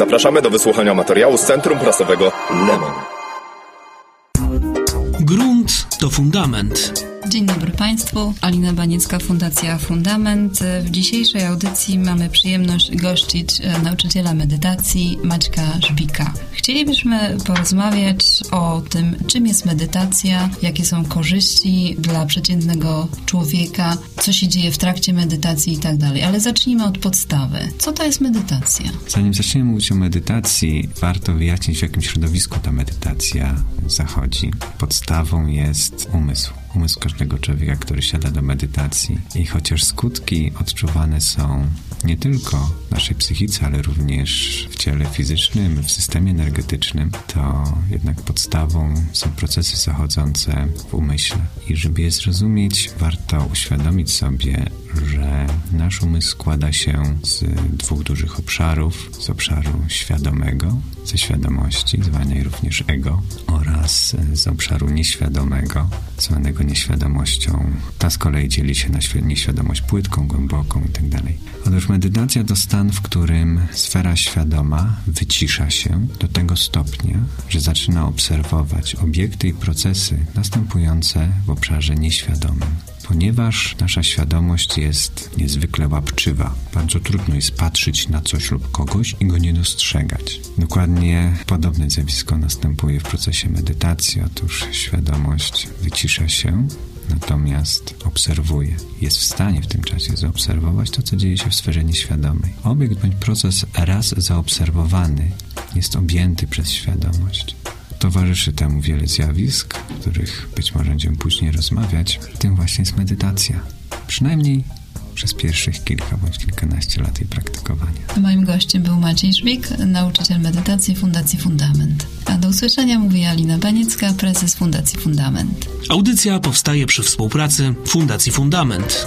Zapraszamy do wysłuchania materiału z Centrum Prasowego Lemon. Grunt to fundament. Dzień dobry Państwu. Alina Baniecka, Fundacja Fundament. W dzisiejszej audycji mamy przyjemność gościć e, nauczyciela medytacji Maćka Żbika. Chcielibyśmy porozmawiać o tym, czym jest medytacja, jakie są korzyści dla przeciętnego człowieka, co się dzieje w trakcie medytacji i tak dalej. Ale zacznijmy od podstawy. Co to jest medytacja? Zanim zaczniemy mówić o medytacji, warto wyjaśnić, w jakim środowisku ta medytacja zachodzi. Podstawą jest umysł umysł każdego człowieka, który siada do medytacji. I chociaż skutki odczuwane są nie tylko w naszej psychice, ale również w ciele fizycznym, w systemie energetycznym, to jednak podstawą są procesy zachodzące w umyśle. I żeby je zrozumieć, warto uświadomić sobie, że nasz umysł składa się z dwóch dużych obszarów. Z obszaru świadomego, ze świadomości, zwanej również ego, oraz z obszaru nieświadomego, zwanego nieświadomością. Ta z kolei dzieli się na nieświadomość płytką, głęboką itd. Tak Otóż medytacja to stan, w którym sfera świadoma wycisza się do tego stopnia, że zaczyna obserwować obiekty i procesy następujące w obszarze nieświadomym ponieważ nasza świadomość jest niezwykle łapczywa. Bardzo trudno jest patrzeć na coś lub kogoś i go nie dostrzegać. Dokładnie podobne zjawisko następuje w procesie medytacji. Otóż świadomość wycisza się, natomiast obserwuje. Jest w stanie w tym czasie zaobserwować to, co dzieje się w sferze nieświadomej. Obiekt bądź proces raz zaobserwowany jest objęty przez świadomość. Towarzyszy temu wiele zjawisk, o których być może będziemy później rozmawiać. Tym właśnie jest medytacja. Przynajmniej przez pierwszych kilka bądź kilkanaście lat jej praktykowania. Moim gościem był Maciej Żbik, nauczyciel medytacji Fundacji Fundament. A do usłyszenia mówi Alina Baniecka, prezes Fundacji Fundament. Audycja powstaje przy współpracy Fundacji Fundament.